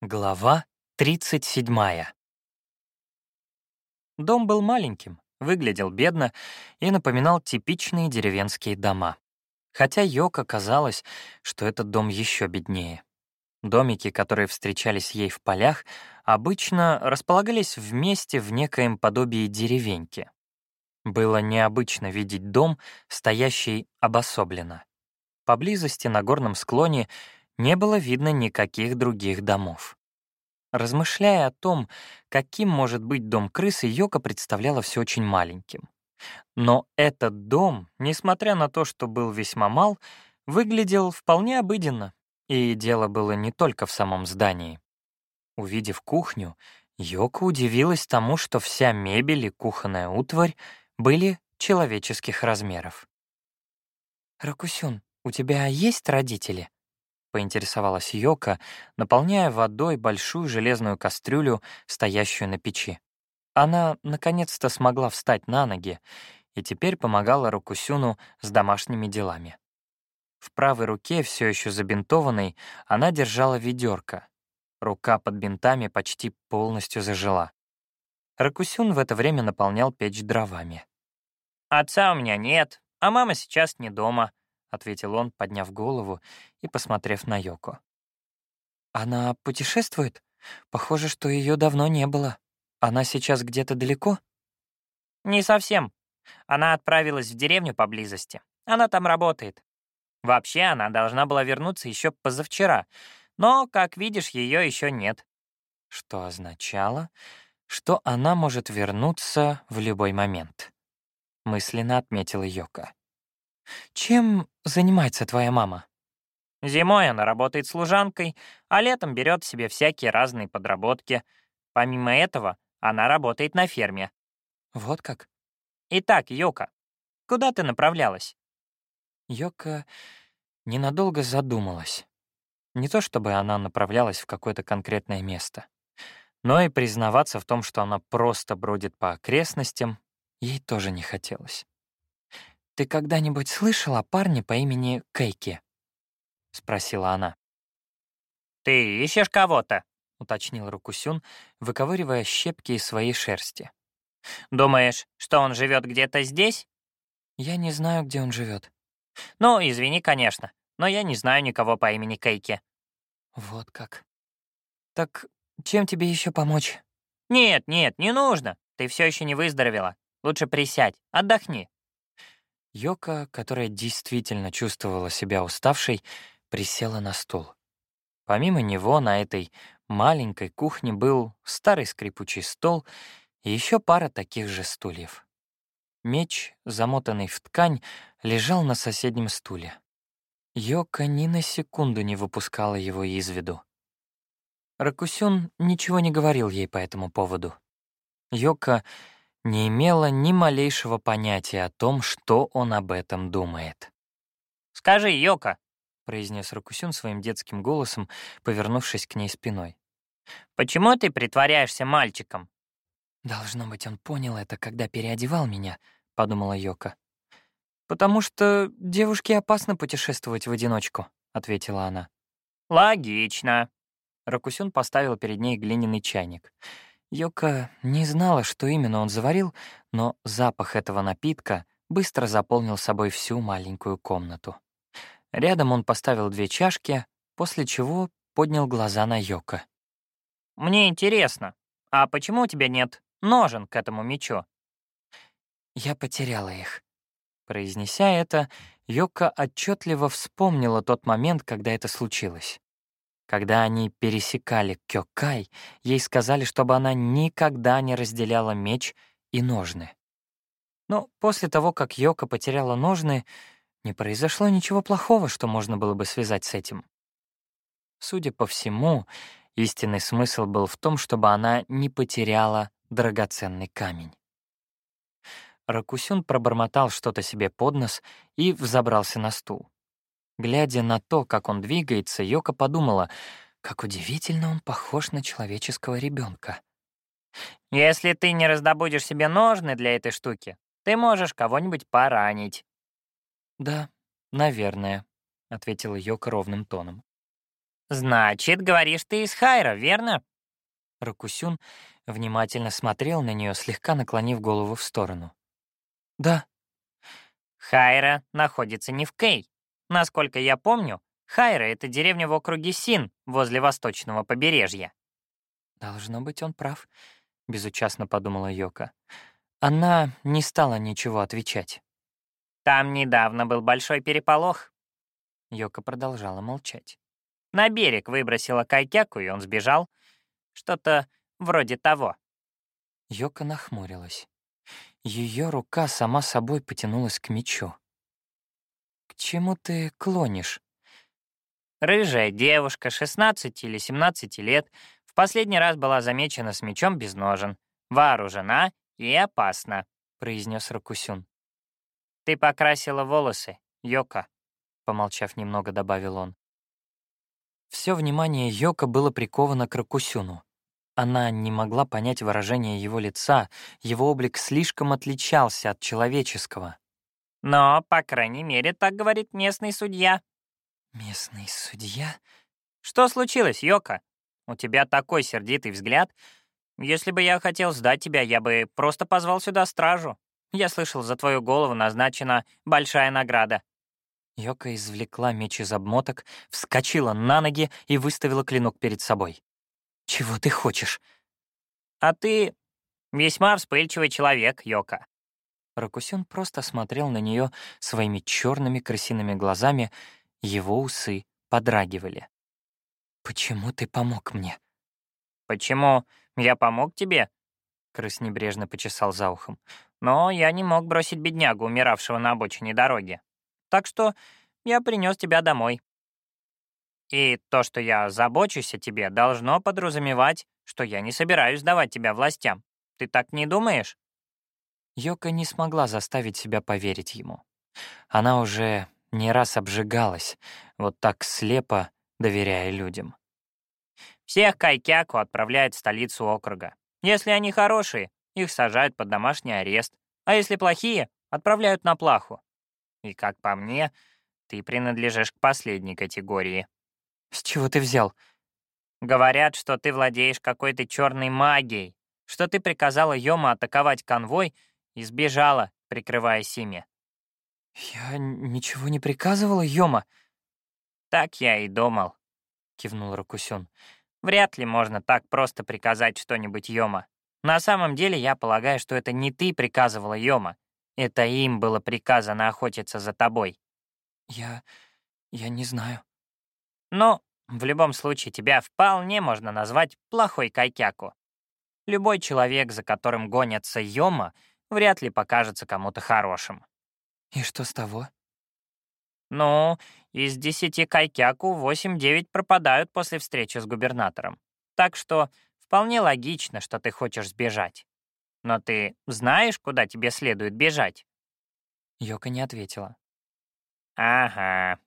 Глава 37. Дом был маленьким, выглядел бедно и напоминал типичные деревенские дома. Хотя Йока казалось, что этот дом еще беднее. Домики, которые встречались ей в полях, обычно располагались вместе в некоем подобии деревеньки. Было необычно видеть дом, стоящий обособленно. Поблизости на горном склоне не было видно никаких других домов. Размышляя о том, каким может быть дом крысы, Йока представляла все очень маленьким. Но этот дом, несмотря на то, что был весьма мал, выглядел вполне обыденно, и дело было не только в самом здании. Увидев кухню, Йока удивилась тому, что вся мебель и кухонная утварь были человеческих размеров. «Ракусюн, у тебя есть родители?» — поинтересовалась Йока, наполняя водой большую железную кастрюлю, стоящую на печи. Она наконец-то смогла встать на ноги и теперь помогала Рокусюну с домашними делами. В правой руке, все еще забинтованной, она держала ведерко. Рука под бинтами почти полностью зажила. Ракусюн в это время наполнял печь дровами. «Отца у меня нет, а мама сейчас не дома», — ответил он, подняв голову и посмотрев на Йоко. «Она путешествует? Похоже, что ее давно не было. Она сейчас где-то далеко?» «Не совсем. Она отправилась в деревню поблизости. Она там работает. Вообще, она должна была вернуться еще позавчера, но, как видишь, ее еще нет». Что означало, что она может вернуться в любой момент. Мысленно отметила Йока. «Чем занимается твоя мама?» Зимой она работает служанкой, а летом берет себе всякие разные подработки. Помимо этого, она работает на ферме. Вот как? Итак, Йока, куда ты направлялась? Йока ненадолго задумалась. Не то чтобы она направлялась в какое-то конкретное место, но и признаваться в том, что она просто бродит по окрестностям, ей тоже не хотелось. «Ты когда-нибудь слышал о парне по имени Кейки?» — спросила она. «Ты ищешь кого-то?» — уточнил Рукусюн, выковыривая щепки из своей шерсти. «Думаешь, что он живет где-то здесь?» «Я не знаю, где он живет. «Ну, извини, конечно, но я не знаю никого по имени Кейки». «Вот как. Так чем тебе еще помочь?» «Нет, нет, не нужно. Ты все еще не выздоровела. Лучше присядь, отдохни». Йока, которая действительно чувствовала себя уставшей, присела на стул. Помимо него на этой маленькой кухне был старый скрипучий стол и еще пара таких же стульев. Меч, замотанный в ткань, лежал на соседнем стуле. Йока ни на секунду не выпускала его из виду. Ракусюн ничего не говорил ей по этому поводу. Йока не имела ни малейшего понятия о том, что он об этом думает. «Скажи, Йока», — произнес Ракусюн своим детским голосом, повернувшись к ней спиной. «Почему ты притворяешься мальчиком?» «Должно быть, он понял это, когда переодевал меня», — подумала Йока. «Потому что девушке опасно путешествовать в одиночку», — ответила она. «Логично». Ракусюн поставил перед ней глиняный чайник. Йока не знала, что именно он заварил, но запах этого напитка быстро заполнил собой всю маленькую комнату. Рядом он поставил две чашки, после чего поднял глаза на Йока. «Мне интересно, а почему у тебя нет ножен к этому мечу?» «Я потеряла их». Произнеся это, Йока отчетливо вспомнила тот момент, когда это случилось. Когда они пересекали Кёкай, ей сказали, чтобы она никогда не разделяла меч и ножны. Но после того, как Йока потеряла ножны, не произошло ничего плохого, что можно было бы связать с этим. Судя по всему, истинный смысл был в том, чтобы она не потеряла драгоценный камень. Ракусюн пробормотал что-то себе под нос и взобрался на стул. Глядя на то, как он двигается, Йока подумала, как удивительно он похож на человеческого ребенка. «Если ты не раздобудешь себе ножны для этой штуки, ты можешь кого-нибудь поранить». «Да, наверное», — ответила Йока ровным тоном. «Значит, говоришь ты из Хайра, верно?» Ракусюн внимательно смотрел на нее, слегка наклонив голову в сторону. «Да». «Хайра находится не в Кей. Насколько я помню, Хайра — это деревня в округе Син, возле восточного побережья». «Должно быть, он прав», — безучастно подумала Йока. Она не стала ничего отвечать. «Там недавно был большой переполох». Йока продолжала молчать. На берег выбросила Кайкяку, и он сбежал. Что-то вроде того. Йока нахмурилась. Ее рука сама собой потянулась к мечу. «К чему ты клонишь?» Рыжая девушка, 16 или 17 лет, в последний раз была замечена с мечом без ножен, вооружена и опасна, — произнес Ракусюн. «Ты покрасила волосы, Йока», — помолчав немного, добавил он. Все внимание Йока было приковано к Ракусюну. Она не могла понять выражение его лица, его облик слишком отличался от человеческого. «Но, по крайней мере, так говорит местный судья». «Местный судья?» «Что случилось, Йока? У тебя такой сердитый взгляд. Если бы я хотел сдать тебя, я бы просто позвал сюда стражу. Я слышал, за твою голову назначена большая награда». Йока извлекла меч из обмоток, вскочила на ноги и выставила клинок перед собой. «Чего ты хочешь?» «А ты весьма вспыльчивый человек, Йока». Ракусюн просто смотрел на нее своими черными крысиными глазами, его усы подрагивали. «Почему ты помог мне?» «Почему я помог тебе?» Крыс небрежно почесал за ухом. «Но я не мог бросить беднягу, умиравшего на обочине дороги. Так что я принес тебя домой. И то, что я забочусь о тебе, должно подразумевать, что я не собираюсь сдавать тебя властям. Ты так не думаешь?» Йока не смогла заставить себя поверить ему. Она уже не раз обжигалась, вот так слепо доверяя людям. Всех кайкяку отправляют в столицу округа. Если они хорошие, их сажают под домашний арест, а если плохие, отправляют на плаху. И, как по мне, ты принадлежишь к последней категории. С чего ты взял? Говорят, что ты владеешь какой-то черной магией, что ты приказала Йома атаковать конвой и сбежала, прикрываясь ими. Я ничего не приказывала, Йома. Так я и думал, кивнул Ракусюн. Вряд ли можно так просто приказать что-нибудь Йома. На самом деле, я полагаю, что это не ты приказывала Йома. Это им было приказано охотиться за тобой. Я... я не знаю. Но в любом случае тебя вполне можно назвать плохой кайкяку. Любой человек, за которым гонятся Йома, вряд ли покажется кому-то хорошим. И что с того? Ну, из десяти кайкяку восемь-девять пропадают после встречи с губернатором. Так что вполне логично, что ты хочешь сбежать. Но ты знаешь, куда тебе следует бежать?» Йока не ответила. «Ага.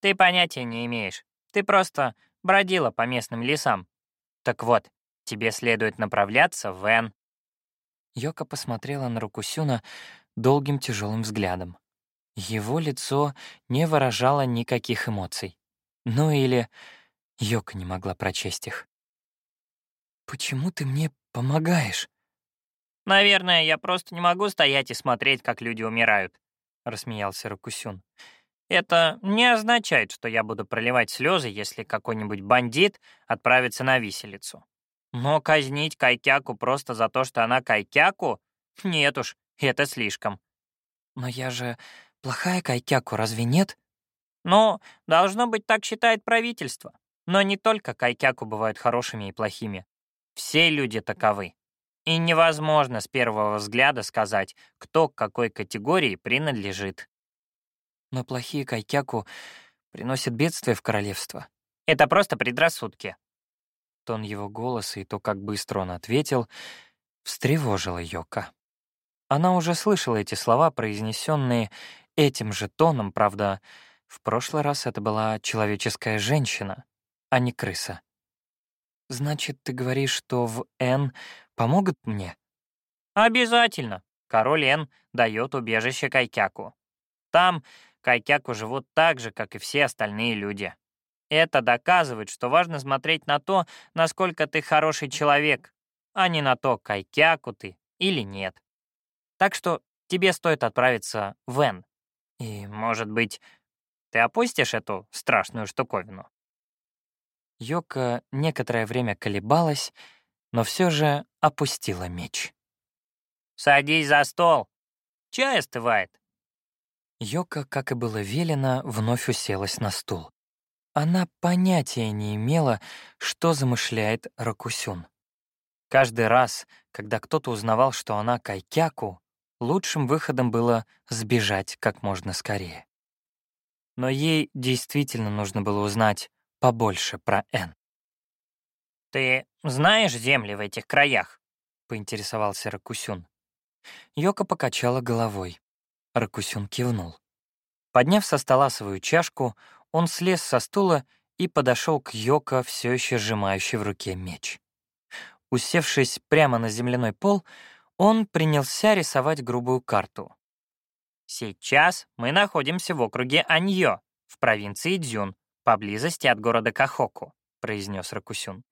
Ты понятия не имеешь. Ты просто бродила по местным лесам. Так вот, тебе следует направляться в Эн». Йока посмотрела на Рукусюна долгим тяжелым взглядом. Его лицо не выражало никаких эмоций. Ну или Йока не могла прочесть их. «Почему ты мне помогаешь?» «Наверное, я просто не могу стоять и смотреть, как люди умирают», — рассмеялся Ракусюн. «Это не означает, что я буду проливать слезы, если какой-нибудь бандит отправится на виселицу. Но казнить Кайкяку просто за то, что она Кайкяку? Нет уж, это слишком». «Но я же Плохая Кайкяку, разве нет? Ну, должно быть, так считает правительство. Но не только Кайкяку бывают хорошими и плохими. Все люди таковы. И невозможно с первого взгляда сказать, кто к какой категории принадлежит. Но плохие Кайкяку приносят бедствие в королевство. Это просто предрассудки. Тон его голоса и то, как быстро он ответил, встревожило Йока. Она уже слышала эти слова, произнесенные Этим же тоном, правда, в прошлый раз это была человеческая женщина, а не крыса. «Значит, ты говоришь, что в Н помогут мне?» «Обязательно. Король Н дает убежище Кайкяку. Там Кайкяку живут так же, как и все остальные люди. Это доказывает, что важно смотреть на то, насколько ты хороший человек, а не на то, кайкяку ты или нет. Так что тебе стоит отправиться в Эн. И, может быть, ты опустишь эту страшную штуковину?» Йока некоторое время колебалась, но все же опустила меч. «Садись за стол. Чай остывает». Йока, как и было велено, вновь уселась на стул. Она понятия не имела, что замышляет Ракусюн. Каждый раз, когда кто-то узнавал, что она кайкяку, лучшим выходом было сбежать как можно скорее. Но ей действительно нужно было узнать побольше про Эн. «Ты знаешь земли в этих краях?» — поинтересовался Ракусюн. Йока покачала головой. Ракусюн кивнул. Подняв со стола свою чашку, он слез со стула и подошел к Йоко, все еще сжимающей в руке меч. Усевшись прямо на земляной пол, он принялся рисовать грубую карту. «Сейчас мы находимся в округе Аньё, в провинции Дзюн, поблизости от города Кахоку», — произнес Ракусюн.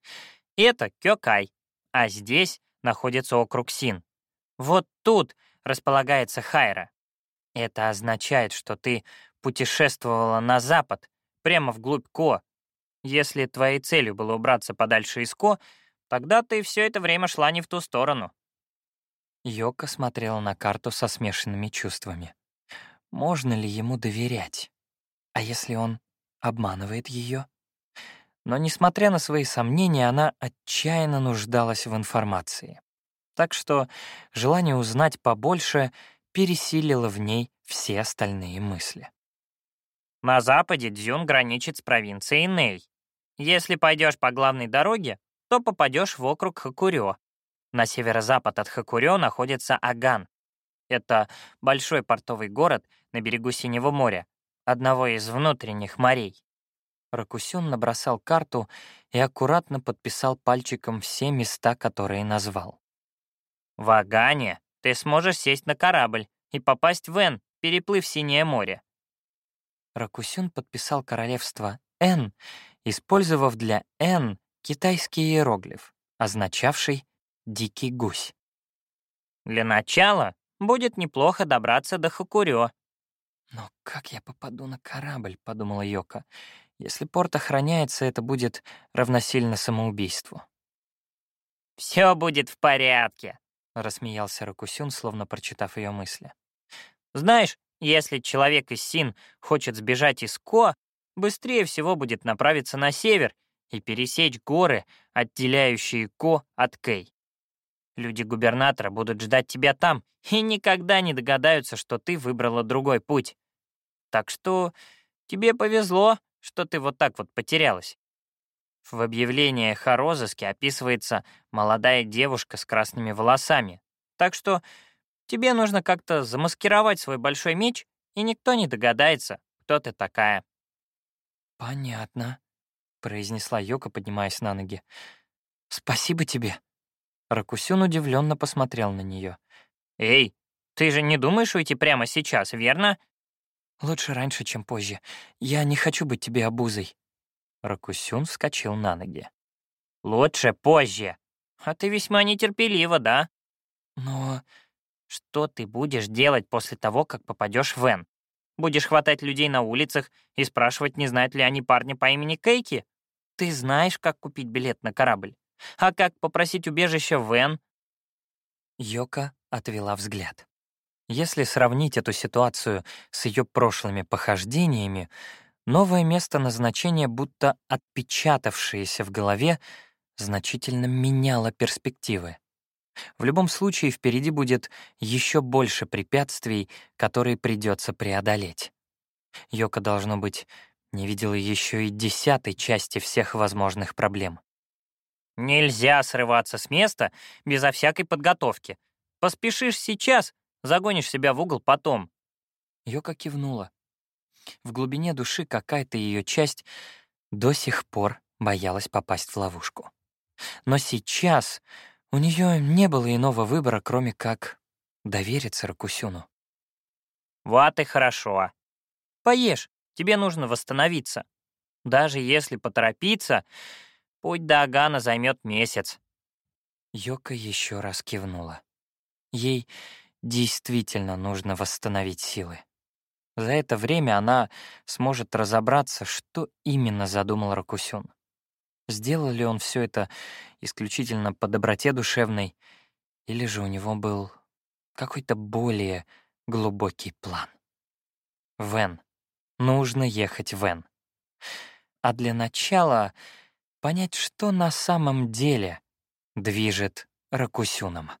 «Это Кёкай, а здесь находится округ Син. Вот тут располагается Хайра. Это означает, что ты путешествовала на запад, прямо вглубь Ко. Если твоей целью было убраться подальше из Ко, тогда ты все это время шла не в ту сторону. Йока смотрела на карту со смешанными чувствами. Можно ли ему доверять? А если он обманывает ее? Но, несмотря на свои сомнения, она отчаянно нуждалась в информации. Так что желание узнать побольше пересилило в ней все остальные мысли. На западе Дзюн граничит с провинцией Нэй. Если пойдешь по главной дороге, то попадешь в округ Хакурё. На северо-запад от Хакурё находится Аган. Это большой портовый город на берегу Синего моря, одного из внутренних морей. Ракусюн набросал карту и аккуратно подписал пальчиком все места, которые назвал. В Агане ты сможешь сесть на корабль и попасть в Эн, переплыв Синее море. Ракусюн подписал королевство Н, использовав для Н китайский иероглиф, означавший «дикий гусь». «Для начала будет неплохо добраться до Хакурё». «Но как я попаду на корабль?» — подумала Йока. «Если порт охраняется, это будет равносильно самоубийству». «Все будет в порядке», — рассмеялся Ракусюн, словно прочитав ее мысли. «Знаешь, если человек из Син хочет сбежать из Ко, быстрее всего будет направиться на север и пересечь горы, отделяющие Ко от Кэй. Люди губернатора будут ждать тебя там и никогда не догадаются, что ты выбрала другой путь. Так что тебе повезло, что ты вот так вот потерялась. В объявлении о розыске описывается молодая девушка с красными волосами. Так что Тебе нужно как-то замаскировать свой большой меч, и никто не догадается, кто ты такая». «Понятно», — произнесла Йока, поднимаясь на ноги. «Спасибо тебе». Ракусюн удивленно посмотрел на нее. «Эй, ты же не думаешь уйти прямо сейчас, верно?» «Лучше раньше, чем позже. Я не хочу быть тебе обузой». Ракусюн вскочил на ноги. «Лучше позже. А ты весьма нетерпелива, да?» «Но что ты будешь делать после того, как попадешь в Эн? Будешь хватать людей на улицах и спрашивать, не знают ли они парня по имени Кейки? Ты знаешь, как купить билет на корабль? А как попросить убежище в Эн? Йока отвела взгляд. Если сравнить эту ситуацию с ее прошлыми похождениями, новое место назначения, будто отпечатавшееся в голове, значительно меняло перспективы. В любом случае, впереди будет еще больше препятствий, которые придется преодолеть. Йока, должно быть, не видела еще и десятой части всех возможных проблем. «Нельзя срываться с места безо всякой подготовки. Поспешишь сейчас, загонишь себя в угол потом». Йока кивнула. В глубине души какая-то ее часть до сих пор боялась попасть в ловушку. Но сейчас у нее не было иного выбора, кроме как довериться Ракусюну. «Вот и хорошо. Поешь, тебе нужно восстановиться. Даже если поторопиться, путь до Агана займет месяц. Йока еще раз кивнула. Ей действительно нужно восстановить силы. За это время она сможет разобраться, что именно задумал Ракусюн. Сделал ли он все это исключительно по доброте душевной, или же у него был какой-то более глубокий план. Вен. Нужно ехать в Вен. А для начала понять, что на самом деле движет Ракусюном.